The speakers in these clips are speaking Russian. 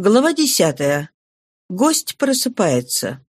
Глава десятая. Гость просыпается.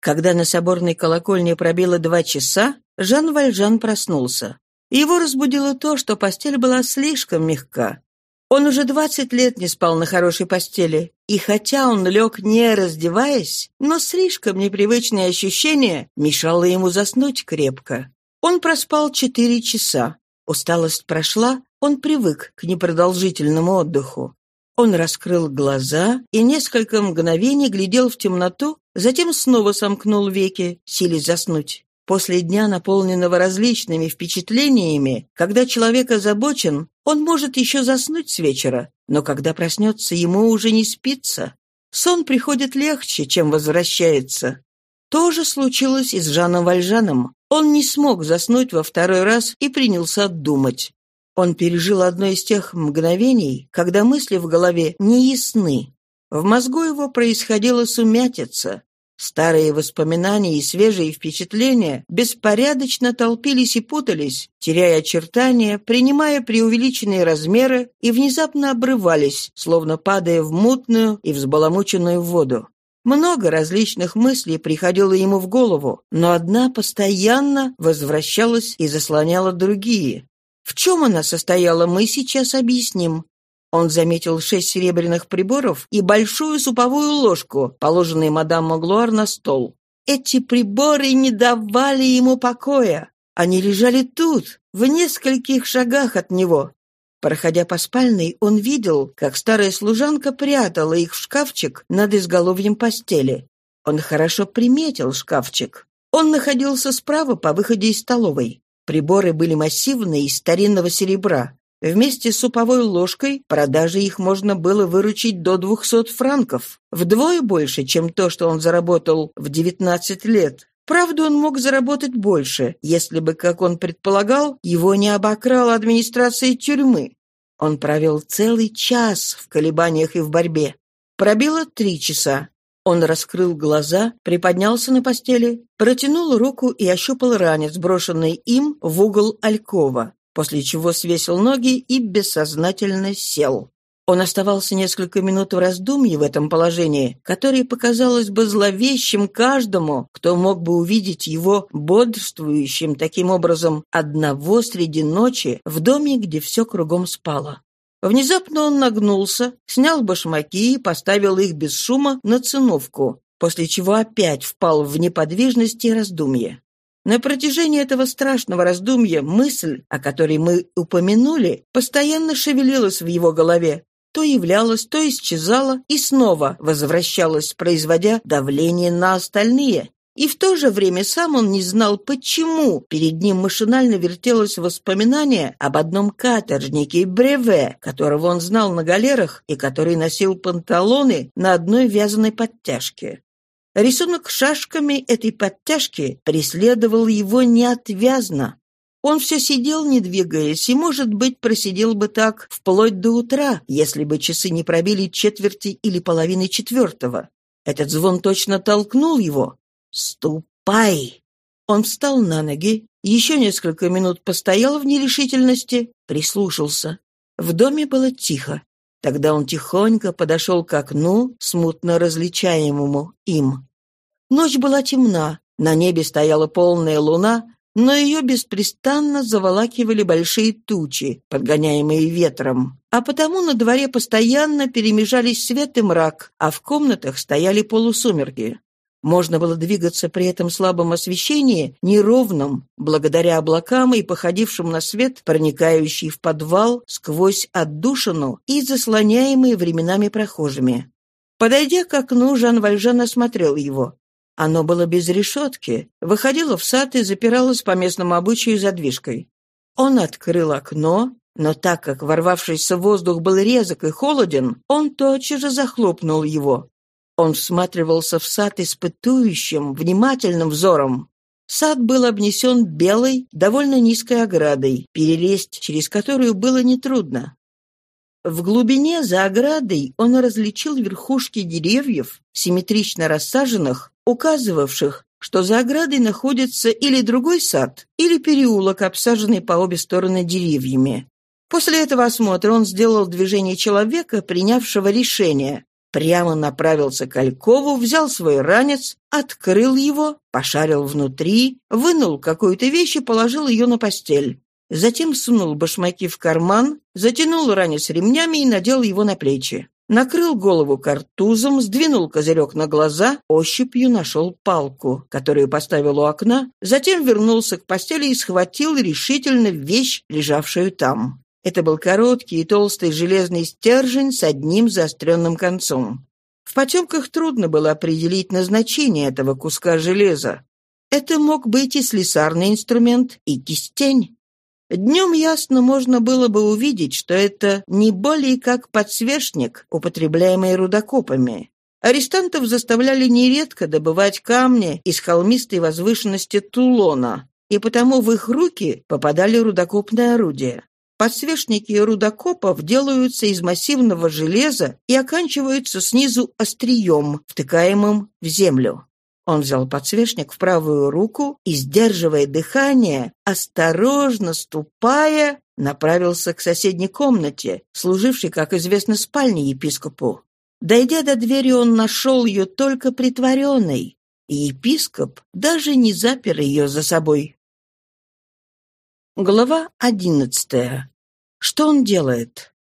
Когда на соборной колокольне пробило два часа, Жан Вальжан проснулся. Его разбудило то, что постель была слишком мягка. Он уже двадцать лет не спал на хорошей постели, и хотя он лег не раздеваясь, но слишком непривычное ощущение мешало ему заснуть крепко. Он проспал четыре часа. Усталость прошла, он привык к непродолжительному отдыху. Он раскрыл глаза и несколько мгновений глядел в темноту, затем снова сомкнул веки, силясь заснуть. После дня, наполненного различными впечатлениями, когда человек озабочен, он может еще заснуть с вечера, но когда проснется, ему уже не спится. Сон приходит легче, чем возвращается. То же случилось и с Жаном Вальжаном. Он не смог заснуть во второй раз и принялся думать. Он пережил одно из тех мгновений, когда мысли в голове не ясны. В мозгу его происходила сумятица. Старые воспоминания и свежие впечатления беспорядочно толпились и путались, теряя очертания, принимая преувеличенные размеры и внезапно обрывались, словно падая в мутную и взбаламученную воду. Много различных мыслей приходило ему в голову, но одна постоянно возвращалась и заслоняла другие. В чем она состояла, мы сейчас объясним. Он заметил шесть серебряных приборов и большую суповую ложку, положенные мадам Маглуар на стол. Эти приборы не давали ему покоя. Они лежали тут, в нескольких шагах от него. Проходя по спальной, он видел, как старая служанка прятала их в шкафчик над изголовьем постели. Он хорошо приметил шкафчик. Он находился справа по выходе из столовой. Приборы были массивные из старинного серебра. Вместе с суповой ложкой продажи их можно было выручить до 200 франков, вдвое больше, чем то, что он заработал в 19 лет. Правда, он мог заработать больше, если бы, как он предполагал, его не обокрала администрация тюрьмы. Он провел целый час в колебаниях и в борьбе. Пробило три часа. Он раскрыл глаза, приподнялся на постели, протянул руку и ощупал ранец, брошенный им в угол алькова, после чего свесил ноги и бессознательно сел. Он оставался несколько минут в раздумье в этом положении, которое показалось бы зловещим каждому, кто мог бы увидеть его бодрствующим таким образом одного среди ночи в доме, где все кругом спало. Внезапно он нагнулся, снял башмаки и поставил их без шума на циновку, после чего опять впал в неподвижность и раздумье. На протяжении этого страшного раздумья мысль, о которой мы упомянули, постоянно шевелилась в его голове, то являлась, то исчезала и снова возвращалась, производя давление на остальные, и в то же время сам он не знал, почему перед ним машинально вертелось воспоминание об одном каторжнике Бреве, которого он знал на галерах и который носил панталоны на одной вязаной подтяжке. Рисунок шашками этой подтяжки преследовал его неотвязно. Он все сидел, не двигаясь, и, может быть, просидел бы так вплоть до утра, если бы часы не пробили четверти или половины четвертого. Этот звон точно толкнул его, «Ступай!» Он встал на ноги, еще несколько минут постоял в нерешительности, прислушался. В доме было тихо. Тогда он тихонько подошел к окну, смутно различаемому им. Ночь была темна, на небе стояла полная луна, но ее беспрестанно заволакивали большие тучи, подгоняемые ветром. А потому на дворе постоянно перемежались свет и мрак, а в комнатах стояли полусумерки. Можно было двигаться при этом слабом освещении неровном, благодаря облакам и походившим на свет, проникающий в подвал сквозь отдушину и заслоняемый временами прохожими. Подойдя к окну, Жан Вальжан осмотрел его. Оно было без решетки, выходило в сад и запиралось по местному обычаю задвижкой. Он открыл окно, но так как ворвавшийся воздух был резок и холоден, он тотчас же захлопнул его. Он всматривался в сад испытующим, внимательным взором. Сад был обнесен белой, довольно низкой оградой, перелезть через которую было нетрудно. В глубине за оградой он различил верхушки деревьев, симметрично рассаженных, указывавших, что за оградой находится или другой сад, или переулок, обсаженный по обе стороны деревьями. После этого осмотра он сделал движение человека, принявшего решение. Прямо направился к Алькову, взял свой ранец, открыл его, пошарил внутри, вынул какую-то вещь и положил ее на постель. Затем сунул башмаки в карман, затянул ранец ремнями и надел его на плечи. Накрыл голову картузом, сдвинул козырек на глаза, ощупью нашел палку, которую поставил у окна, затем вернулся к постели и схватил решительно вещь, лежавшую там. Это был короткий и толстый железный стержень с одним заостренным концом. В потемках трудно было определить назначение этого куска железа. Это мог быть и слесарный инструмент, и кистень. Днем ясно можно было бы увидеть, что это не более как подсвечник, употребляемый рудокопами. Арестантов заставляли нередко добывать камни из холмистой возвышенности Тулона, и потому в их руки попадали рудокопные орудия. Подсвечники рудокопов делаются из массивного железа и оканчиваются снизу острием, втыкаемым в землю. Он взял подсвечник в правую руку и, сдерживая дыхание, осторожно ступая, направился к соседней комнате, служившей, как известно, спальней епископу. Дойдя до двери, он нашел ее только притворенной, и епископ даже не запер ее за собой. Глава одиннадцатая. Что он делает?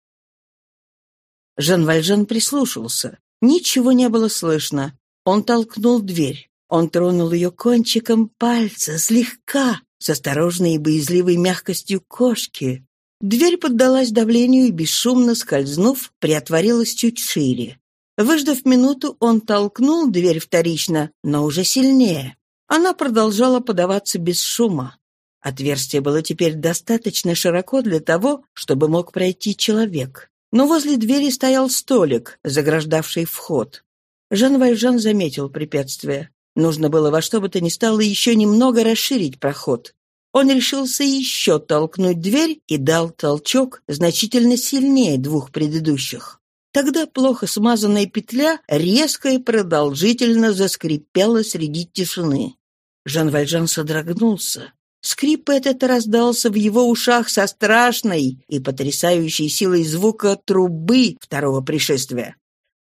Жан Вальжан прислушался. Ничего не было слышно. Он толкнул дверь. Он тронул ее кончиком пальца, слегка, с осторожной и боязливой мягкостью кошки. Дверь поддалась давлению и, бесшумно скользнув, приотворилась чуть шире. Выждав минуту, он толкнул дверь вторично, но уже сильнее. Она продолжала подаваться без шума. Отверстие было теперь достаточно широко для того, чтобы мог пройти человек. Но возле двери стоял столик, заграждавший вход. Жан Вальжан заметил препятствие. Нужно было во что бы то ни стало еще немного расширить проход. Он решился еще толкнуть дверь и дал толчок значительно сильнее двух предыдущих. Тогда плохо смазанная петля резко и продолжительно заскрипела среди тишины. Жан Вальжан содрогнулся. Скрип этот раздался в его ушах со страшной и потрясающей силой звука трубы второго пришествия.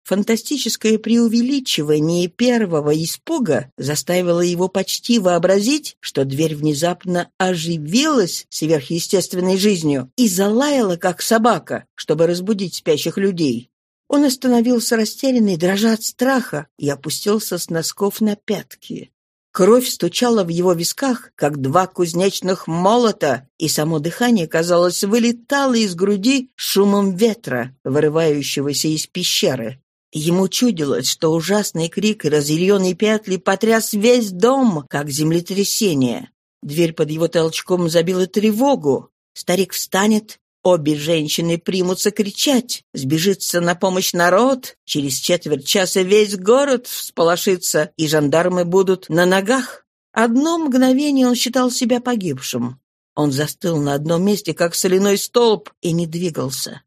Фантастическое преувеличивание первого испуга заставило его почти вообразить, что дверь внезапно оживилась сверхъестественной жизнью и залаяла, как собака, чтобы разбудить спящих людей. Он остановился растерянный, дрожа от страха, и опустился с носков на пятки. Кровь стучала в его висках, как два кузнечных молота, и само дыхание, казалось, вылетало из груди шумом ветра, вырывающегося из пещеры. Ему чудилось, что ужасный крик и разъяренные пятли потряс весь дом, как землетрясение. Дверь под его толчком забила тревогу. Старик встанет, обе женщины примутся кричать, сбежится на помощь народ, через четверть часа весь город всполошится, и жандармы будут на ногах. Одно мгновение он считал себя погибшим. Он застыл на одном месте, как соляной столб, и не двигался.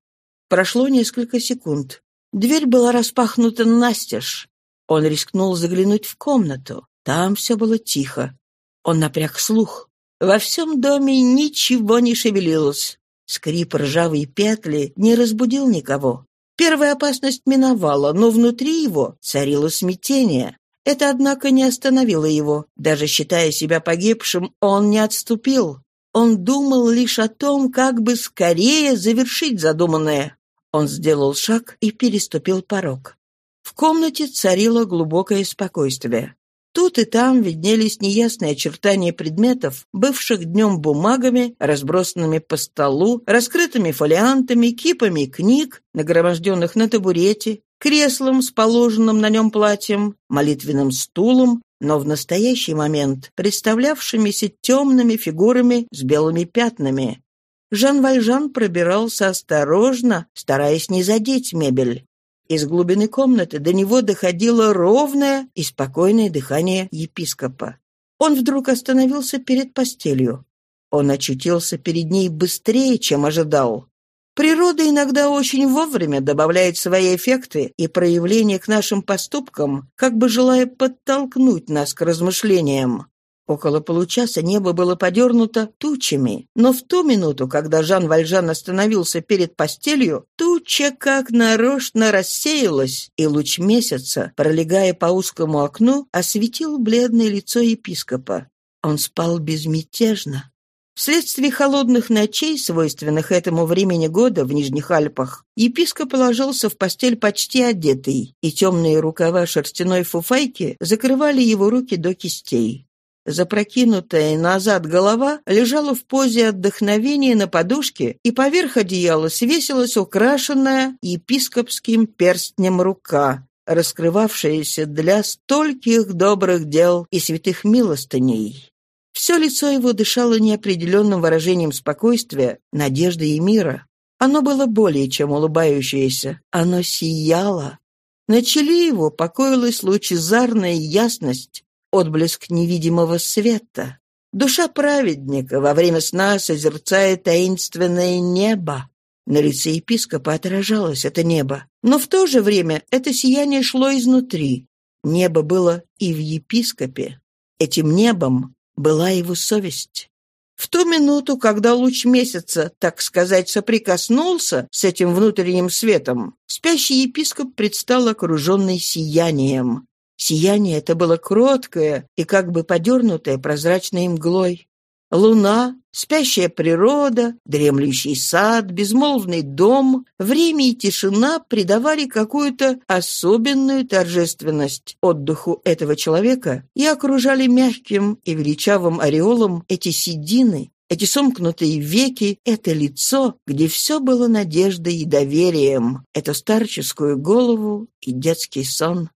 Прошло несколько секунд. Дверь была распахнута настежь. Он рискнул заглянуть в комнату. Там все было тихо. Он напряг слух. Во всем доме ничего не шевелилось. Скрип ржавой петли не разбудил никого. Первая опасность миновала, но внутри его царило смятение. Это, однако, не остановило его. Даже считая себя погибшим, он не отступил. Он думал лишь о том, как бы скорее завершить задуманное. Он сделал шаг и переступил порог. В комнате царило глубокое спокойствие. Тут и там виднелись неясные очертания предметов, бывших днем бумагами, разбросанными по столу, раскрытыми фолиантами, кипами книг, нагроможденных на табурете, креслом с положенным на нем платьем, молитвенным стулом, но в настоящий момент представлявшимися темными фигурами с белыми пятнами, Жан Вальжан пробирался осторожно, стараясь не задеть мебель. Из глубины комнаты до него доходило ровное и спокойное дыхание епископа. Он вдруг остановился перед постелью. Он очутился перед ней быстрее, чем ожидал. Природа иногда очень вовремя добавляет свои эффекты и проявления к нашим поступкам, как бы желая подтолкнуть нас к размышлениям. Около получаса небо было подернуто тучами, но в ту минуту, когда Жан Вальжан остановился перед постелью, туча как нарочно рассеялась, и луч месяца, пролегая по узкому окну, осветил бледное лицо епископа. Он спал безмятежно. Вследствие холодных ночей, свойственных этому времени года в Нижних Альпах, епископ ложился в постель почти одетый, и темные рукава шерстяной фуфайки закрывали его руки до кистей. Запрокинутая назад голова лежала в позе отдохновения на подушке, и поверх одеяла свесилась украшенная епископским перстнем рука, раскрывавшаяся для стольких добрых дел и святых милостыней. Все лицо его дышало неопределенным выражением спокойствия, надежды и мира. Оно было более чем улыбающееся. Оно сияло. На челе его покоилась лучезарная ясность, отблеск невидимого света. Душа праведника во время сна созерцает таинственное небо. На лице епископа отражалось это небо. Но в то же время это сияние шло изнутри. Небо было и в епископе. Этим небом была его совесть. В ту минуту, когда луч месяца, так сказать, соприкоснулся с этим внутренним светом, спящий епископ предстал окруженный сиянием. Сияние это было кроткое и как бы подернутое прозрачной мглой. Луна, спящая природа, дремлющий сад, безмолвный дом, время и тишина придавали какую-то особенную торжественность отдыху этого человека и окружали мягким и величавым ореолом эти седины, эти сомкнутые веки, это лицо, где все было надеждой и доверием, эту старческую голову и детский сон.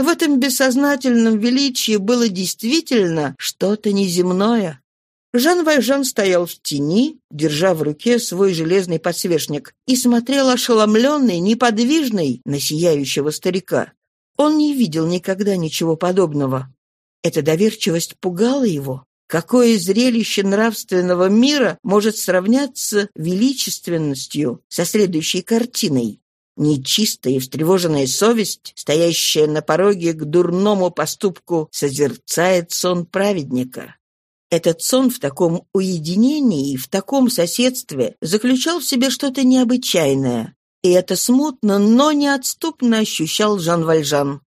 В этом бессознательном величии было действительно что-то неземное, Жан Вальжан стоял в тени, держа в руке свой железный подсвечник, и смотрел ошеломленный, неподвижный на сияющего старика. Он не видел никогда ничего подобного. Эта доверчивость пугала его. Какое зрелище нравственного мира может сравняться величественностью со следующей картиной? Нечистая и встревоженная совесть, стоящая на пороге к дурному поступку, созерцает сон праведника. Этот сон в таком уединении и в таком соседстве заключал в себе что-то необычайное. И это смутно, но неотступно ощущал Жан Вальжан.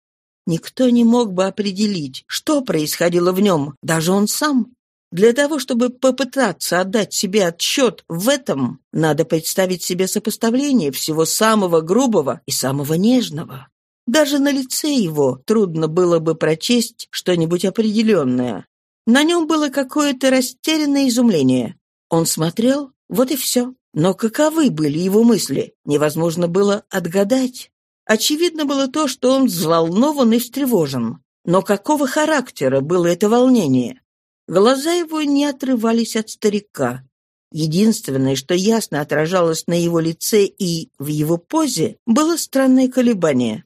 Никто не мог бы определить, что происходило в нем, даже он сам. Для того, чтобы попытаться отдать себе отчет в этом, надо представить себе сопоставление всего самого грубого и самого нежного. Даже на лице его трудно было бы прочесть что-нибудь определенное. На нем было какое-то растерянное изумление. Он смотрел, вот и все. Но каковы были его мысли, невозможно было отгадать. Очевидно было то, что он взволнован и встревожен. Но какого характера было это волнение? Глаза его не отрывались от старика. Единственное, что ясно отражалось на его лице и в его позе, было странное колебание.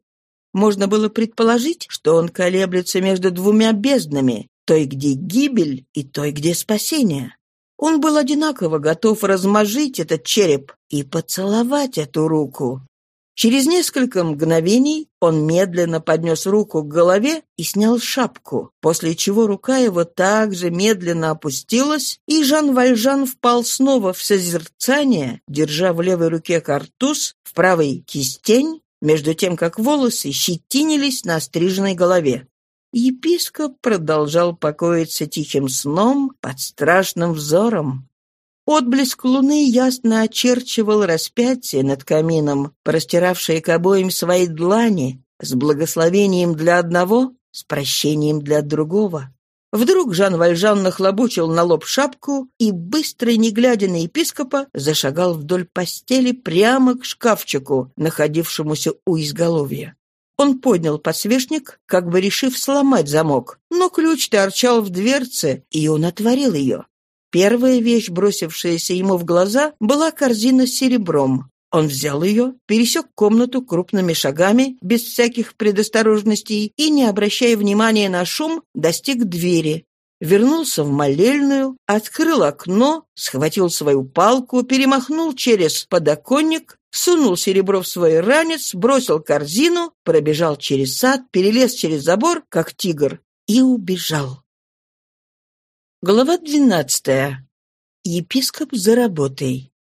Можно было предположить, что он колеблется между двумя безднами, той, где гибель, и той, где спасение. Он был одинаково готов размажить этот череп и поцеловать эту руку. Через несколько мгновений он медленно поднес руку к голове и снял шапку, после чего рука его также медленно опустилась, и Жан Вальжан впал снова в созерцание, держа в левой руке картуз, в правой кистень, между тем, как волосы щетинились на стриженной голове. Епископ продолжал покоиться тихим сном под страшным взором. Отблеск луны ясно очерчивал распятие над камином, простиравшее к обоим свои длани, с благословением для одного, с прощением для другого. Вдруг Жан Вальжан нахлобучил на лоб шапку и, быстро не глядя на епископа, зашагал вдоль постели прямо к шкафчику, находившемуся у изголовья. Он поднял подсвечник, как бы решив сломать замок, но ключ торчал в дверце, и он отворил ее. Первая вещь, бросившаяся ему в глаза, была корзина с серебром. Он взял ее, пересек комнату крупными шагами, без всяких предосторожностей, и, не обращая внимания на шум, достиг двери. Вернулся в молельную, открыл окно, схватил свою палку, перемахнул через подоконник, сунул серебро в свой ранец, бросил корзину, пробежал через сад, перелез через забор, как тигр, и убежал. Глава двенадцатая. Епископ за работой.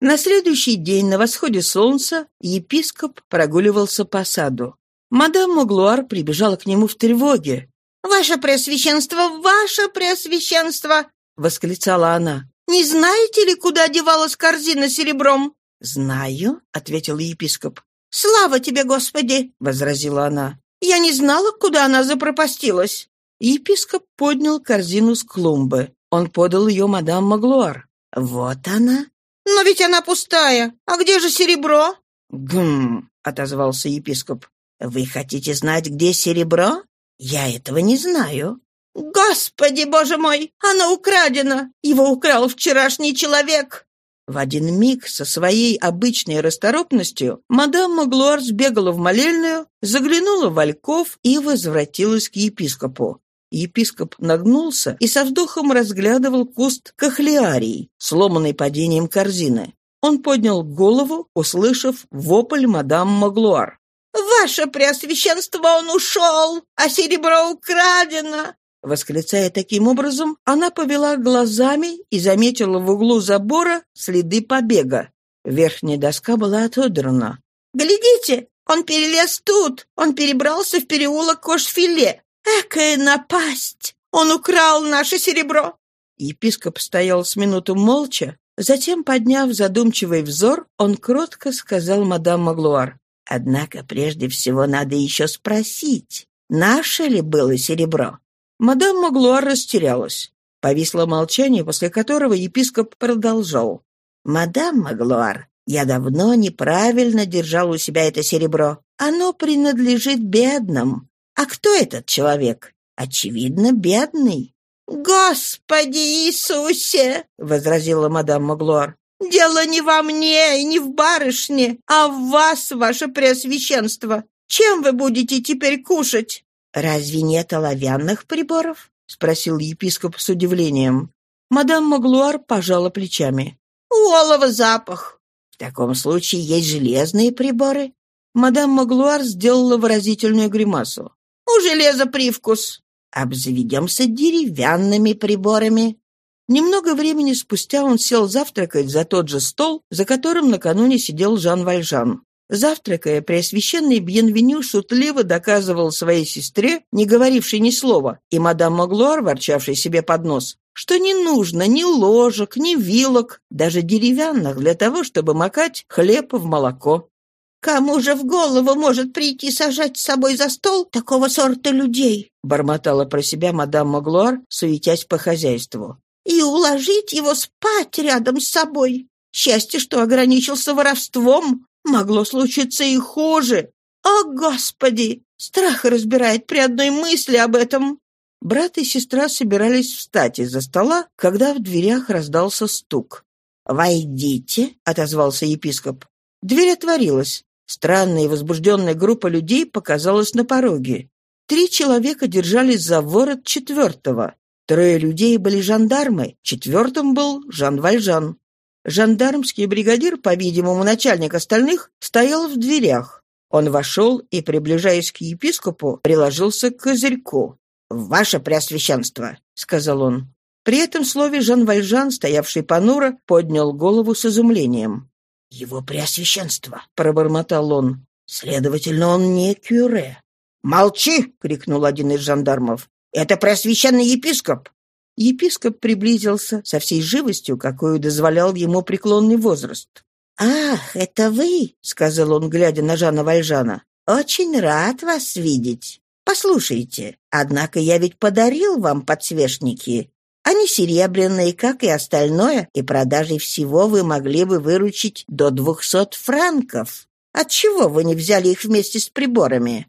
На следующий день на восходе солнца епископ прогуливался по саду. Мадам Моглуар прибежала к нему в тревоге. «Ваше Преосвященство, Ваше Преосвященство!» — восклицала она. «Не знаете ли, куда девалась корзина с серебром?» «Знаю», — ответил епископ. «Слава тебе, Господи!» — возразила она. «Я не знала, куда она запропастилась». Епископ поднял корзину с клумбы. Он подал ее мадам Маглуар. «Вот она». «Но ведь она пустая. А где же серебро?» «Гм», — отозвался епископ. «Вы хотите знать, где серебро? Я этого не знаю». «Господи, боже мой! Оно украдено! Его украл вчерашний человек!» В один миг со своей обычной расторопностью мадам Маглуар сбегала в молельную, заглянула в ольков и возвратилась к епископу. Епископ нагнулся и со вздохом разглядывал куст кахлиарий, сломанный падением корзины. Он поднял голову, услышав вопль мадам Маглуар. «Ваше Преосвященство, он ушел, а серебро украдено!» Восклицая таким образом, она повела глазами и заметила в углу забора следы побега. Верхняя доска была отодрана. «Глядите, он перелез тут, он перебрался в переулок Кошфиле. Экая напасть! Он украл наше серебро!» Епископ стоял с минуту молча, затем, подняв задумчивый взор, он кротко сказал мадам Маглуар. «Однако прежде всего надо еще спросить, наше ли было серебро?» Мадам Маглуар растерялась. Повисло молчание, после которого епископ продолжал. «Мадам Маглуар, я давно неправильно держал у себя это серебро. Оно принадлежит бедным. А кто этот человек? Очевидно, бедный». «Господи Иисусе!» — возразила мадам Маглуар. «Дело не во мне и не в барышне, а в вас, ваше преосвященство. Чем вы будете теперь кушать?» «Разве нет оловянных приборов?» — спросил епископ с удивлением. Мадам Маглуар пожала плечами. «У запах». «В таком случае есть железные приборы?» Мадам Маглуар сделала выразительную гримасу. «У железа привкус». «Обзаведемся деревянными приборами». Немного времени спустя он сел завтракать за тот же стол, за которым накануне сидел Жан Вальжан. Завтракая, Преосвященный Бьенвеню шутливо доказывал своей сестре, не говорившей ни слова, и мадам Маглуар, ворчавшей себе под нос, что не нужно ни ложек, ни вилок, даже деревянных, для того, чтобы макать хлеб в молоко. «Кому же в голову может прийти сажать с собой за стол такого сорта людей?» бормотала про себя мадам Маглуар, суетясь по хозяйству. «И уложить его спать рядом с собой. Счастье, что ограничился воровством, Могло случиться и хуже. О, Господи! Страх разбирает при одной мысли об этом. Брат и сестра собирались встать из-за стола, когда в дверях раздался стук. «Войдите», — отозвался епископ. Дверь отворилась. Странная и возбужденная группа людей показалась на пороге. Три человека держались за ворот четвертого. Трое людей были жандармы, четвертым был Жан Вальжан. Жандармский бригадир, по-видимому, начальник остальных, стоял в дверях. Он вошел и, приближаясь к епископу, приложился к козырьку. «Ваше Преосвященство», — сказал он. При этом слове Жан Вальжан, стоявший понуро, поднял голову с изумлением. «Его Преосвященство», — пробормотал он. «Следовательно, он не кюре». «Молчи!» — крикнул один из жандармов. «Это Преосвященный епископ!» Епископ приблизился со всей живостью, какую дозволял ему преклонный возраст. «Ах, это вы!» — сказал он, глядя на Жана Вальжана. «Очень рад вас видеть. Послушайте, однако я ведь подарил вам подсвечники. Они серебряные, как и остальное, и продажей всего вы могли бы выручить до двухсот франков. Отчего вы не взяли их вместе с приборами?»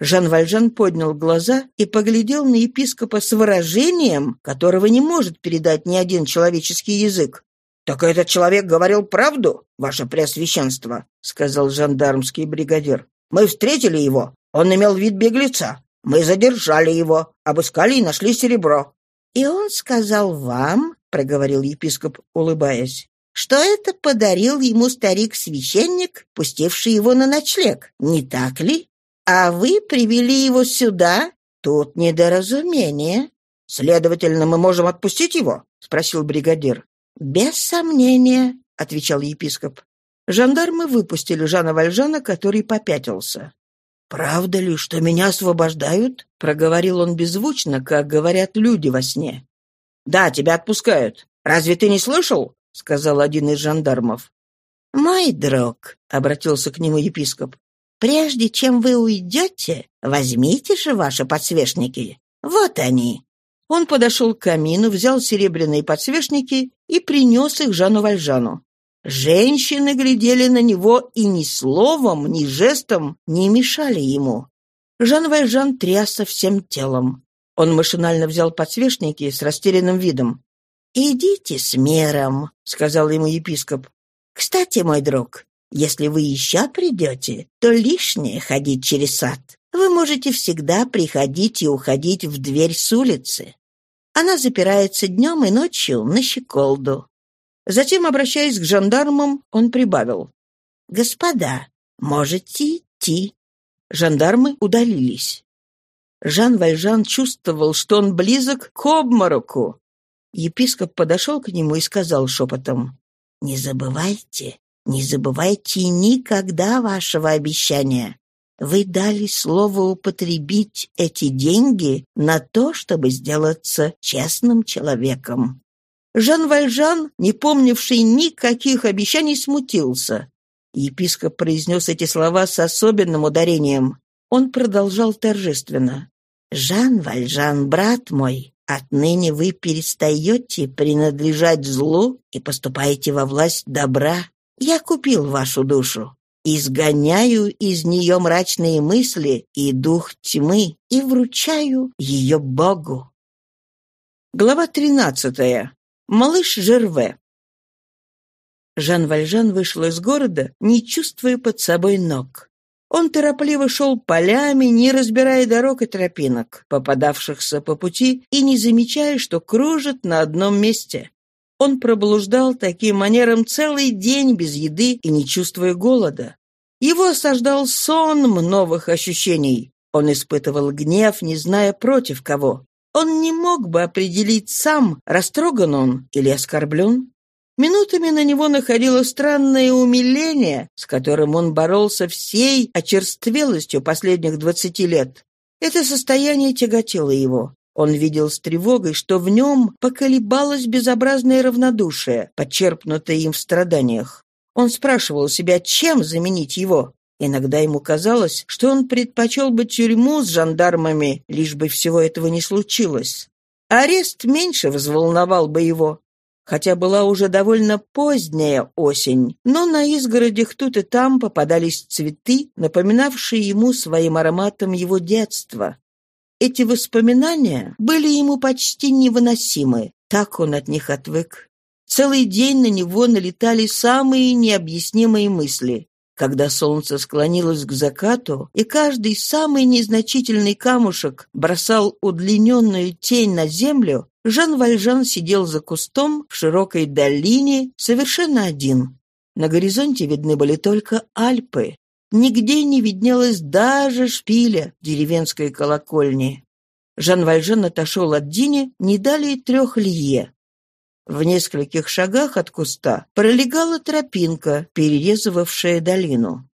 Жан Вальжан поднял глаза и поглядел на епископа с выражением, которого не может передать ни один человеческий язык. «Так этот человек говорил правду, ваше преосвященство», — сказал жандармский бригадир. «Мы встретили его. Он имел вид беглеца. Мы задержали его, обыскали и нашли серебро». «И он сказал вам, — проговорил епископ, улыбаясь, — что это подарил ему старик-священник, пустивший его на ночлег, не так ли?» А вы привели его сюда? Тут недоразумение. Следовательно, мы можем отпустить его?» — спросил бригадир. «Без сомнения», — отвечал епископ. Жандармы выпустили Жана Вальжана, который попятился. «Правда ли, что меня освобождают?» — проговорил он беззвучно, как говорят люди во сне. «Да, тебя отпускают. Разве ты не слышал?» — сказал один из жандармов. «Мой друг», — обратился к нему епископ, «прежде чем вы уйдете, возьмите же ваши подсвечники. Вот они». Он подошел к камину, взял серебряные подсвечники и принес их Жану Вальжану. Женщины глядели на него и ни словом, ни жестом не мешали ему. Жан Вальжан трясся всем телом. Он машинально взял подсвечники с растерянным видом. «Идите с мером», — сказал ему епископ. «Кстати, мой друг, если вы еще придете, то лишнее ходить через сад. Вы можете всегда приходить и уходить в дверь с улицы. Она запирается днем и ночью на щеколду. Затем, обращаясь к жандармам, он прибавил. «Господа, можете идти». Жандармы удалились. Жан Вальжан чувствовал, что он близок к обмороку. Епископ подошел к нему и сказал шепотом. «Не забывайте, не забывайте никогда вашего обещания. Вы дали слово употребить эти деньги на то, чтобы сделаться честным человеком. Жан Вальжан, не помнивший никаких обещаний, смутился. Епископ произнес эти слова с особенным ударением. Он продолжал торжественно. «Жан Вальжан, брат мой, отныне вы перестаете принадлежать злу и поступаете во власть добра. Я купил вашу душу, изгоняю из нее мрачные мысли и дух тьмы и вручаю ее Богу». Глава тринадцатая. Малыш Жерве. Жан Вальжан вышел из города, не чувствуя под собой ног. Он торопливо шел полями, не разбирая дорог и тропинок, попадавшихся по пути, и не замечая, что кружит на одном месте. Он проблуждал таким манером целый день без еды и не чувствуя голода. Его осаждал сон новых ощущений. Он испытывал гнев, не зная против кого. Он не мог бы определить сам, растроган он или оскорблен. Минутами на него находило странное умиление, с которым он боролся всей очерствелостью последних двадцати лет. Это состояние тяготило его. Он видел с тревогой, что в нем поколебалось безобразное равнодушие, подчерпнутое им в страданиях. Он спрашивал себя, чем заменить его. Иногда ему казалось, что он предпочел бы тюрьму с жандармами, лишь бы всего этого не случилось. Арест меньше взволновал бы его. Хотя была уже довольно поздняя осень, но на изгородях тут и там попадались цветы, напоминавшие ему своим ароматом его детства. Эти воспоминания были ему почти невыносимы, так он от них отвык. Целый день на него налетали самые необъяснимые мысли. Когда солнце склонилось к закату, и каждый самый незначительный камушек бросал удлиненную тень на землю, Жан Вальжан сидел за кустом в широкой долине, совершенно один. На горизонте видны были только Альпы. Нигде не виднелось даже шпиля деревенской колокольни. Жан Вальжан отошел от Дини не далее трех лье. В нескольких шагах от куста пролегала тропинка, перерезывавшая долину.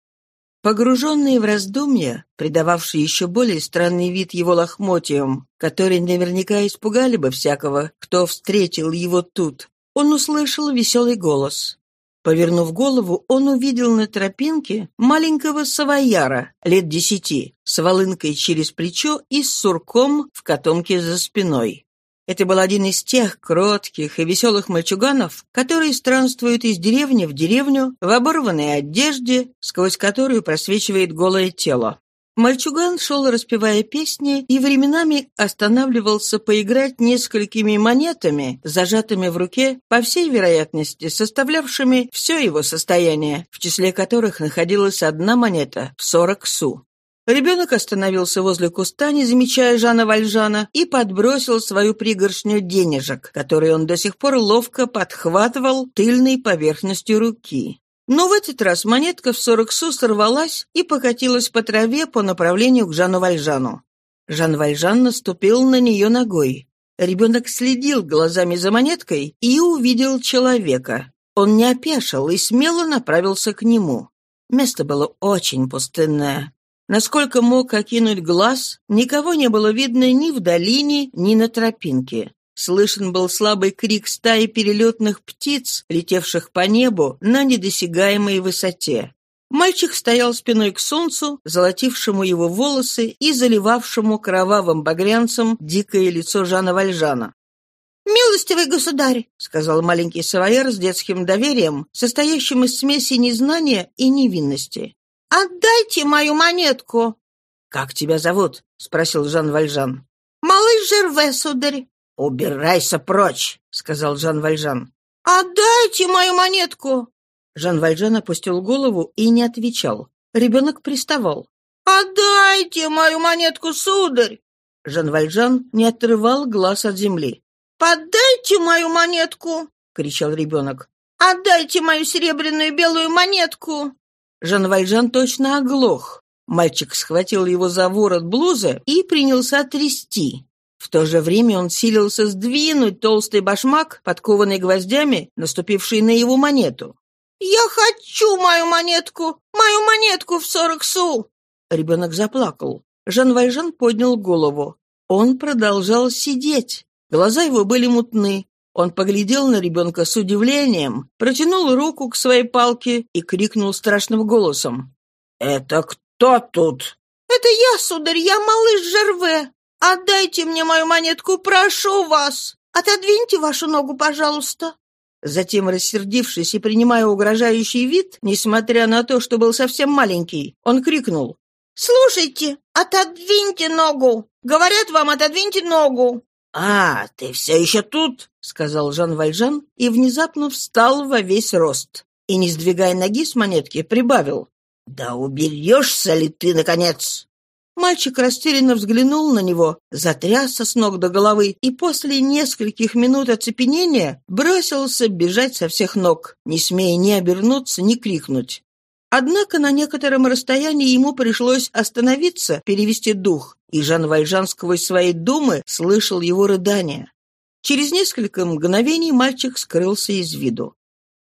Погруженные в раздумья, придававшие еще более странный вид его лохмотьям, которые наверняка испугали бы всякого, кто встретил его тут, он услышал веселый голос. Повернув голову, он увидел на тропинке маленького савояра, лет десяти, с волынкой через плечо и с сурком в котомке за спиной. Это был один из тех кротких и веселых мальчуганов, которые странствуют из деревни в деревню в оборванной одежде, сквозь которую просвечивает голое тело. Мальчуган шел, распевая песни, и временами останавливался поиграть несколькими монетами, зажатыми в руке, по всей вероятности, составлявшими все его состояние, в числе которых находилась одна монета в сорок су. Ребенок остановился возле куста, не замечая Жана Вальжана, и подбросил свою пригоршню денежек, которые он до сих пор ловко подхватывал тыльной поверхностью руки. Но в этот раз монетка в сорок су сорвалась и покатилась по траве по направлению к Жану Вальжану. Жан Вальжан наступил на нее ногой. Ребенок следил глазами за монеткой и увидел человека. Он не опешил и смело направился к нему. Место было очень пустынное. Насколько мог окинуть глаз, никого не было видно ни в долине, ни на тропинке. Слышен был слабый крик стаи перелетных птиц, летевших по небу на недосягаемой высоте. Мальчик стоял спиной к солнцу, золотившему его волосы и заливавшему кровавым багрянцем дикое лицо Жана Вальжана. «Милостивый государь!» — сказал маленький савояр с детским доверием, состоящим из смеси незнания и невинности. «Отдайте мою монетку!» «Как тебя зовут?» — спросил Жан Вальжан. «Малыш Жерве, сударь!» «Убирайся прочь!» — сказал Жан Вальжан. «Отдайте мою монетку!» Жан Вальжан опустил голову и не отвечал. Ребенок приставал. «Отдайте мою монетку, сударь!» Жан Вальжан не отрывал глаз от земли. «Поддайте мою монетку!» — кричал ребенок. «Отдайте мою серебряную белую монетку!» Жан Вальжан точно оглох. Мальчик схватил его за ворот блузы и принялся трясти. В то же время он силился сдвинуть толстый башмак, подкованный гвоздями, наступивший на его монету. «Я хочу мою монетку! Мою монетку в сорок су!» Ребенок заплакал. Жан Вальжан поднял голову. Он продолжал сидеть. Глаза его были мутны. Он поглядел на ребенка с удивлением, протянул руку к своей палке и крикнул страшным голосом. «Это кто тут?» «Это я, сударь, я малыш Жерве. Отдайте мне мою монетку, прошу вас. Отодвиньте вашу ногу, пожалуйста». Затем, рассердившись и принимая угрожающий вид, несмотря на то, что был совсем маленький, он крикнул. «Слушайте, отодвиньте ногу! Говорят вам, отодвиньте ногу!» «А, ты все еще тут?» — сказал Жан Вальжан и внезапно встал во весь рост. И, не сдвигая ноги с монетки, прибавил. «Да уберешься ли ты, наконец?» Мальчик растерянно взглянул на него, затрясся с ног до головы и после нескольких минут оцепенения бросился бежать со всех ног, не смея ни обернуться, ни крикнуть. Однако на некотором расстоянии ему пришлось остановиться, перевести дух, и Жан Вальжан сквозь свои думы слышал его рыдания. Через несколько мгновений мальчик скрылся из виду.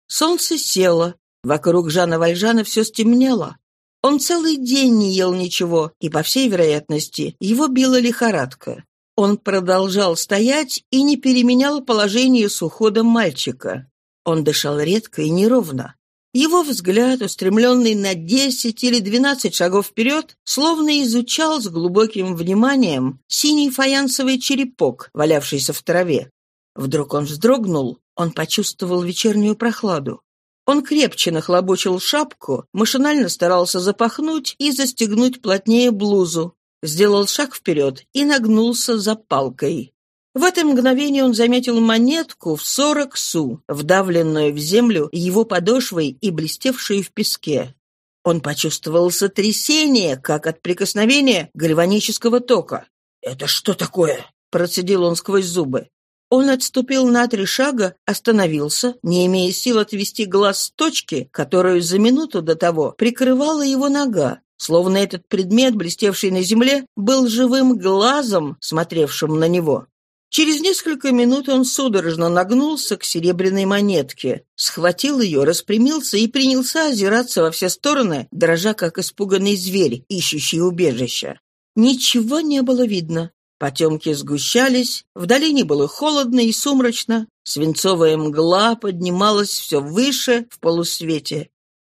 Солнце село, вокруг Жана Вальжана все стемнело. Он целый день не ел ничего, и, по всей вероятности, его била лихорадка. Он продолжал стоять и не переменял положение с уходом мальчика. Он дышал редко и неровно. Его взгляд, устремленный на десять или двенадцать шагов вперед, словно изучал с глубоким вниманием синий фаянсовый черепок, валявшийся в траве. Вдруг он вздрогнул, он почувствовал вечернюю прохладу. Он крепче нахлобучил шапку, машинально старался запахнуть и застегнуть плотнее блузу, сделал шаг вперед и нагнулся за палкой. В это мгновение он заметил монетку в сорок су, вдавленную в землю его подошвой и блестевшую в песке. Он почувствовал сотрясение, как от прикосновения гальванического тока. «Это что такое?» — процедил он сквозь зубы. Он отступил на три шага, остановился, не имея сил отвести глаз с точки, которую за минуту до того прикрывала его нога, словно этот предмет, блестевший на земле, был живым глазом, смотревшим на него. Через несколько минут он судорожно нагнулся к серебряной монетке, схватил ее, распрямился и принялся озираться во все стороны, дрожа как испуганный зверь, ищущий убежища. Ничего не было видно. Потемки сгущались, в долине было холодно и сумрачно, свинцовая мгла поднималась все выше в полусвете.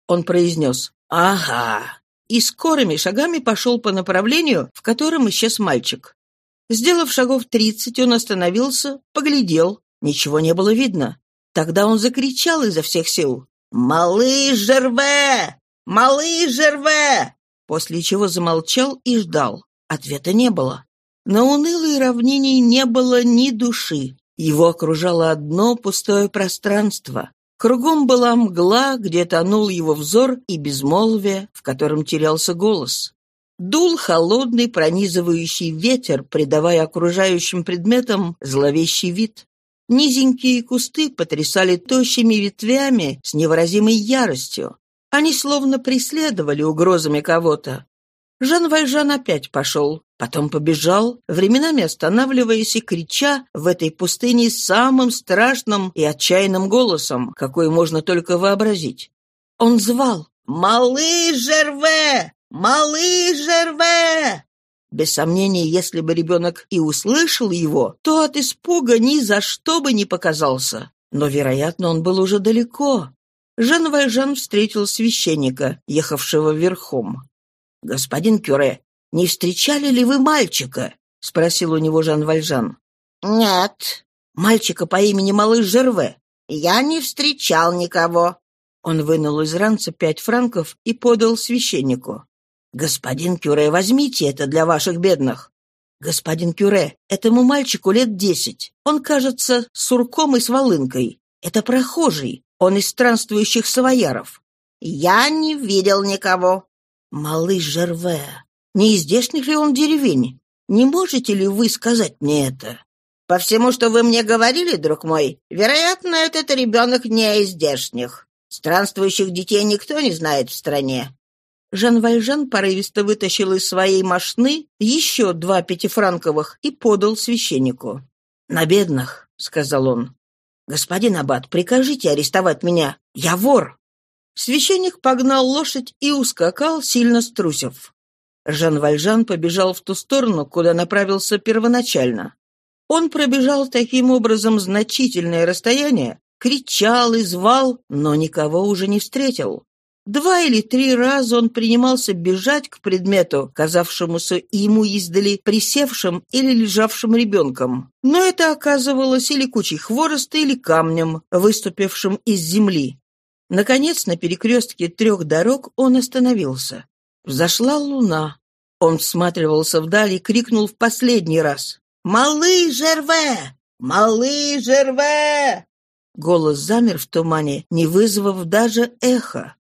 Он произнес «Ага!» и скорыми шагами пошел по направлению, в котором исчез мальчик. Сделав шагов тридцать, он остановился, поглядел. Ничего не было видно. Тогда он закричал изо всех сил. «Малыш Жерве! Малыш Жерве!» После чего замолчал и ждал. Ответа не было. На унылой равнине не было ни души. Его окружало одно пустое пространство. Кругом была мгла, где тонул его взор и безмолвие, в котором терялся голос. Дул холодный пронизывающий ветер, придавая окружающим предметам зловещий вид. Низенькие кусты потрясали тощими ветвями с невыразимой яростью. Они словно преследовали угрозами кого-то. Жан Вальжан опять пошел. Потом побежал, временами останавливаясь и крича в этой пустыне самым страшным и отчаянным голосом, какой можно только вообразить. Он звал «Малыш Жерве! Малыш Жерве!» Без сомнения, если бы ребенок и услышал его, то от испуга ни за что бы не показался. Но, вероятно, он был уже далеко. Жан Вальжан встретил священника, ехавшего верхом. «Господин Кюре, не встречали ли вы мальчика?» — спросил у него Жан Вальжан. «Нет». «Мальчика по имени Малыш Жерве?» «Я не встречал никого». Он вынул из ранца пять франков и подал священнику. «Господин Кюре, возьмите это для ваших бедных». «Господин Кюре, этому мальчику лет десять. Он, кажется, сурком и с волынкой. Это прохожий. Он из странствующих савояров». «Я не видел никого». «Малыш Жерве, не из здешних ли он деревень? Не можете ли вы сказать мне это?» «По всему, что вы мне говорили, друг мой, вероятно, этот ребенок не из здешних. Странствующих детей никто не знает в стране». Жан Вальжан порывисто вытащил из своей машины еще два пятифранковых и подал священнику. «На бедных», — сказал он. «Господин Аббат, прикажите арестовать меня. Я вор». Священник погнал лошадь и ускакал, сильно струсив. Жан Вальжан побежал в ту сторону, куда направился первоначально. Он пробежал таким образом значительное расстояние, кричал и звал, но никого уже не встретил. Два или три раза он принимался бежать к предмету, казавшемуся ему издали присевшим или лежавшим ребенком. Но это оказывалось или кучей хвороста, или камнем, выступившим из земли. Наконец, на перекрестке трех дорог он остановился. Взошла луна. Он всматривался вдаль и крикнул в последний раз. «Малый Жерве! Малый Жерве!» Голос замер в тумане, не вызвав даже эха.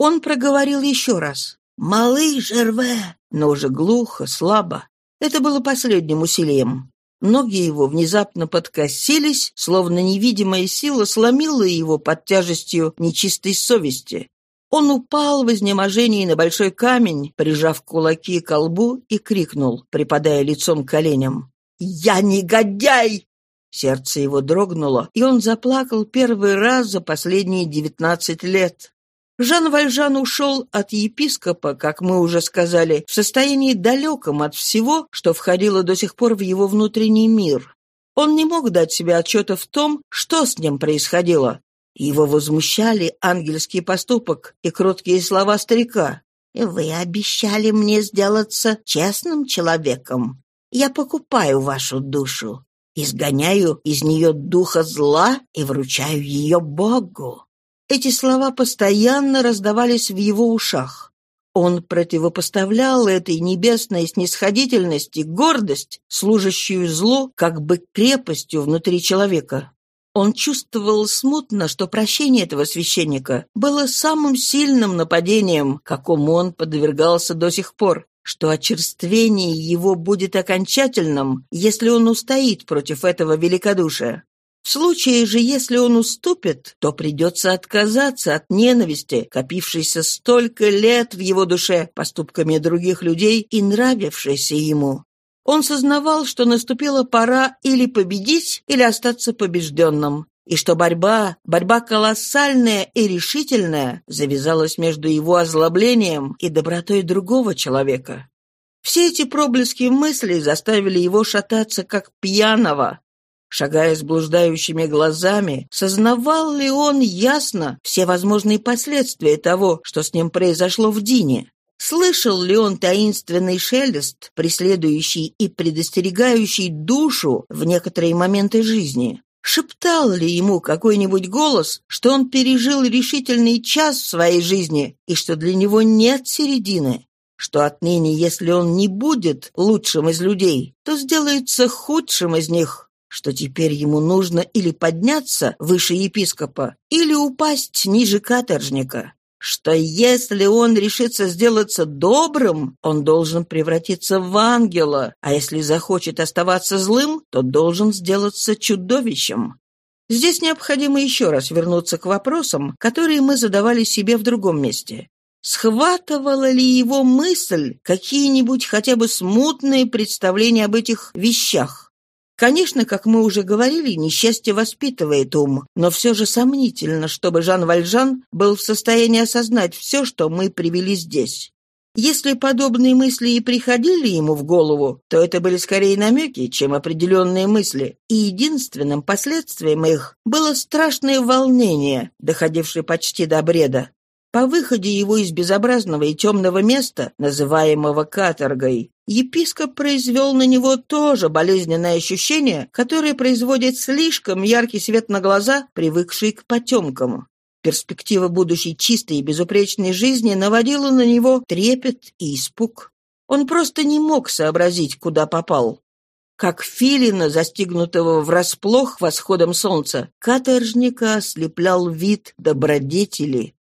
Он проговорил еще раз. «Малый Жерве!» но уже глухо, слабо. Это было последним усилием. Ноги его внезапно подкосились, словно невидимая сила сломила его под тяжестью нечистой совести. Он упал в изнеможении на большой камень, прижав кулаки к лбу и крикнул, припадая лицом к коленям. «Я негодяй!» Сердце его дрогнуло, и он заплакал первый раз за последние девятнадцать лет. Жан Вальжан ушел от епископа, как мы уже сказали, в состоянии далеком от всего, что входило до сих пор в его внутренний мир. Он не мог дать себе отчета в том, что с ним происходило. Его возмущали ангельский поступок и кроткие слова старика. «Вы обещали мне сделаться честным человеком. Я покупаю вашу душу, изгоняю из нее духа зла и вручаю ее Богу. Эти слова постоянно раздавались в его ушах. Он противопоставлял этой небесной снисходительности гордость, служащую злу, как бы крепостью внутри человека. Он чувствовал смутно, что прощение этого священника было самым сильным нападением, какому он подвергался до сих пор, что очерствение его будет окончательным, если он устоит против этого великодушия. В случае же, если он уступит, то придется отказаться от ненависти, копившейся столько лет в его душе поступками других людей и нравившейся ему. Он сознавал, что наступила пора или победить, или остаться побежденным, и что борьба, борьба колоссальная и решительная, завязалась между его озлоблением и добротой другого человека. Все эти проблески мыслей заставили его шататься как пьяного, Шагая с блуждающими глазами, сознавал ли он ясно все возможные последствия того, что с ним произошло в Дине? Слышал ли он таинственный шелест, преследующий и предостерегающий душу в некоторые моменты жизни? Шептал ли ему какой-нибудь голос, что он пережил решительный час в своей жизни и что для него нет середины? Что отныне, если он не будет лучшим из людей, то сделается худшим из них? Что теперь ему нужно или подняться выше епископа, или упасть ниже каторжника, что если он решится сделаться добрым, он должен превратиться в ангела, а если захочет оставаться злым, то должен сделаться чудовищем. Здесь необходимо еще раз вернуться к вопросам, которые мы задавали себе в другом месте. Схватывала ли его мысль какие-нибудь хотя бы смутные представления об этих вещах? Конечно, как мы уже говорили, несчастье воспитывает ум, но все же сомнительно, чтобы Жан Вальжан был в состоянии осознать все, что мы привели здесь. Если подобные мысли и приходили ему в голову, то это были скорее намеки, чем определенные мысли, и единственным последствием их было страшное волнение, доходившее почти до бреда. По выходе его из безобразного и темного места, называемого каторгой, епископ произвел на него тоже болезненное ощущение, которое производит слишком яркий свет на глаза, привыкший к потемкам. Перспектива будущей чистой и безупречной жизни наводила на него трепет и испуг. Он просто не мог сообразить, куда попал. Как филина, застигнутого врасплох восходом солнца, каторжника ослеплял вид добродетели,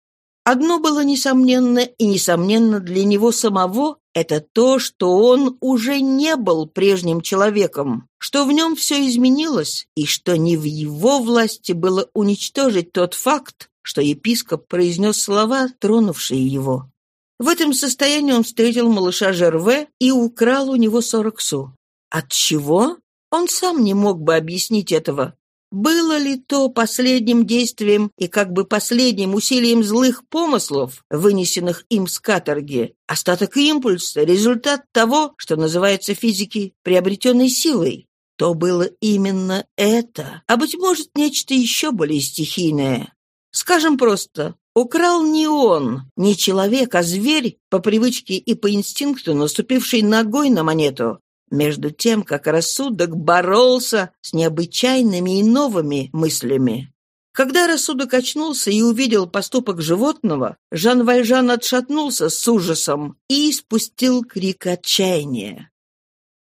Одно было несомненно, и несомненно для него самого, это то, что он уже не был прежним человеком, что в нем все изменилось, и что не в его власти было уничтожить тот факт, что епископ произнес слова, тронувшие его. В этом состоянии он встретил малыша Жерве и украл у него сорок су. От чего? Он сам не мог бы объяснить этого. Было ли то последним действием и как бы последним усилием злых помыслов, вынесенных им с каторги, остаток импульса, результат того, что называется физики приобретенной силой? То было именно это, а, быть может, нечто еще более стихийное. Скажем просто, украл не он, не человек, а зверь, по привычке и по инстинкту наступивший ногой на монету, между тем, как рассудок боролся с необычайными и новыми мыслями. Когда рассудок очнулся и увидел поступок животного, Жан Вальжан отшатнулся с ужасом и спустил крик отчаяния.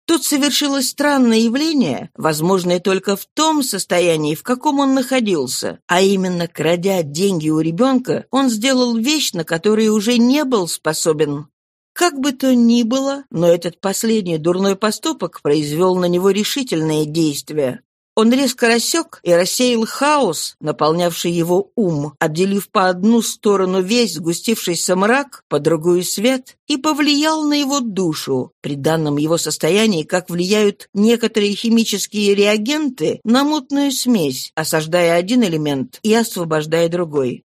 Тут совершилось странное явление, возможное только в том состоянии, в каком он находился, а именно, крадя деньги у ребенка, он сделал вещь, на которую уже не был способен. Как бы то ни было, но этот последний дурной поступок произвел на него решительное действие. Он резко рассек и рассеял хаос, наполнявший его ум, отделив по одну сторону весь сгустившийся мрак, по другую свет, и повлиял на его душу, при данном его состоянии, как влияют некоторые химические реагенты на мутную смесь, осаждая один элемент и освобождая другой.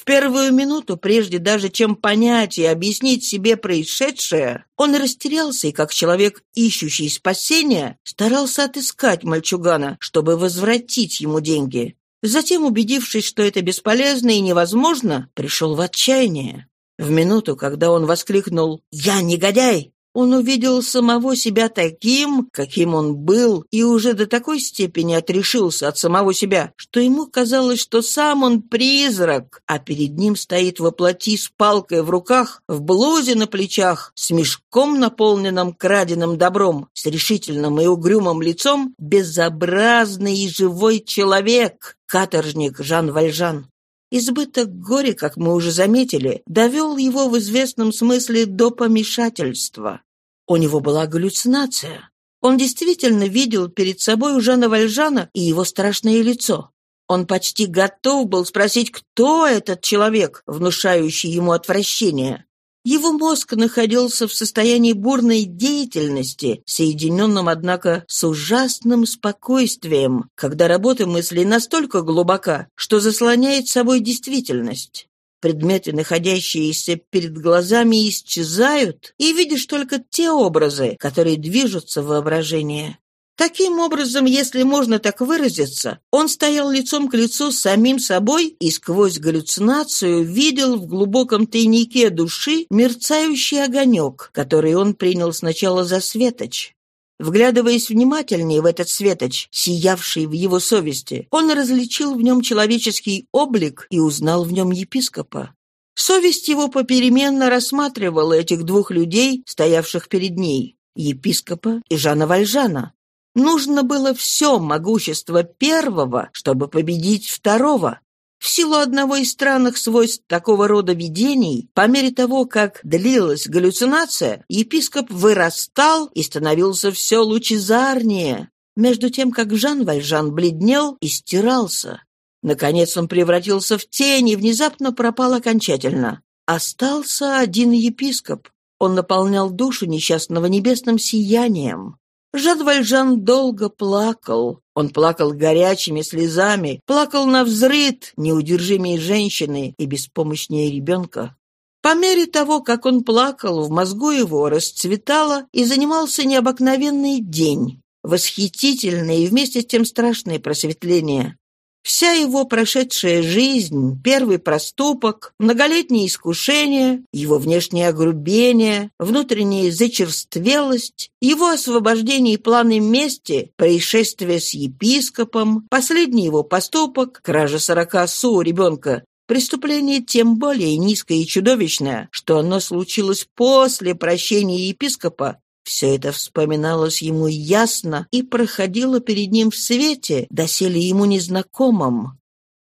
В первую минуту, прежде даже чем понять и объяснить себе происшедшее, он растерялся и, как человек, ищущий спасения, старался отыскать мальчугана, чтобы возвратить ему деньги. Затем, убедившись, что это бесполезно и невозможно, пришел в отчаяние. В минуту, когда он воскликнул «Я негодяй!», он увидел самого себя таким, каким он был, и уже до такой степени отрешился от самого себя, что ему казалось, что сам он призрак, а перед ним стоит воплоти с палкой в руках, в блузе на плечах, с мешком, наполненным краденым добром, с решительным и угрюмым лицом, безобразный и живой человек, каторжник Жан Вальжан. Избыток горя, как мы уже заметили, довел его в известном смысле до помешательства. У него была галлюцинация. Он действительно видел перед собой Жана Вальжана и его страшное лицо. Он почти готов был спросить, кто этот человек, внушающий ему отвращение. Его мозг находился в состоянии бурной деятельности, соединенном, однако, с ужасным спокойствием, когда работа мыслей настолько глубока, что заслоняет собой действительность. Предметы, находящиеся перед глазами, исчезают, и видишь только те образы, которые движутся в воображении. Таким образом, если можно так выразиться, он стоял лицом к лицу с самим собой и сквозь галлюцинацию видел в глубоком тайнике души мерцающий огонек, который он принял сначала за светоч. Вглядываясь внимательнее в этот светоч, сиявший в его совести, он различил в нем человеческий облик и узнал в нем епископа. Совесть его попеременно рассматривала этих двух людей, стоявших перед ней, епископа и Жана Вальжана, Нужно было все могущество первого, чтобы победить второго. В силу одного из странных свойств такого рода видений, по мере того, как длилась галлюцинация, епископ вырастал и становился все лучезарнее, между тем, как Жан Вальжан бледнел и стирался. Наконец он превратился в тень и внезапно пропал окончательно. Остался один епископ. Он наполнял душу несчастного небесным сиянием. Жан Вальжан долго плакал. Он плакал горячими слезами, плакал на взрыд, неудержимее женщины и беспомощнее ребенка. По мере того, как он плакал, в мозгу его расцветало и занимался необыкновенный день, восхитительное и вместе с тем страшное просветление. Вся его прошедшая жизнь, первый проступок, многолетние искушения, его внешнее огрубение, внутренняя зачерствелость, его освобождение и планы мести, происшествие с епископом, последний его поступок, кража сорока су ребенка, Преступление тем более низкое и чудовищное, что оно случилось после прощения епископа, все это вспоминалось ему ясно и проходило перед ним в свете, доселе ему незнакомым.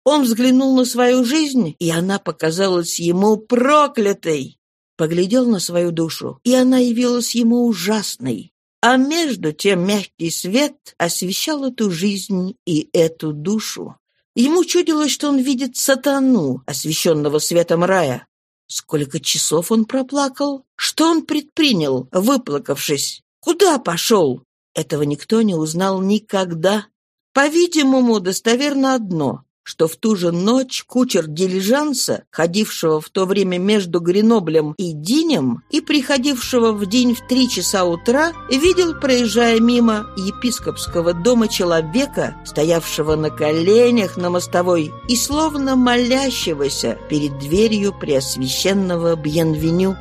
Он взглянул на свою жизнь, и она показалась ему проклятой. Поглядел на свою душу, и она явилась ему ужасной. А между тем мягкий свет освещал эту жизнь и эту душу. Ему чудилось, что он видит сатану, освещенного светом рая. Сколько часов он проплакал? Что он предпринял, выплакавшись? Куда пошел? Этого никто не узнал никогда. По-видимому, достоверно одно что в ту же ночь кучер дилижанса, ходившего в то время между Греноблем и Динем и приходившего в день в три часа утра, видел, проезжая мимо епископского дома человека, стоявшего на коленях на мостовой и словно молящегося перед дверью преосвященного Бьенвеню.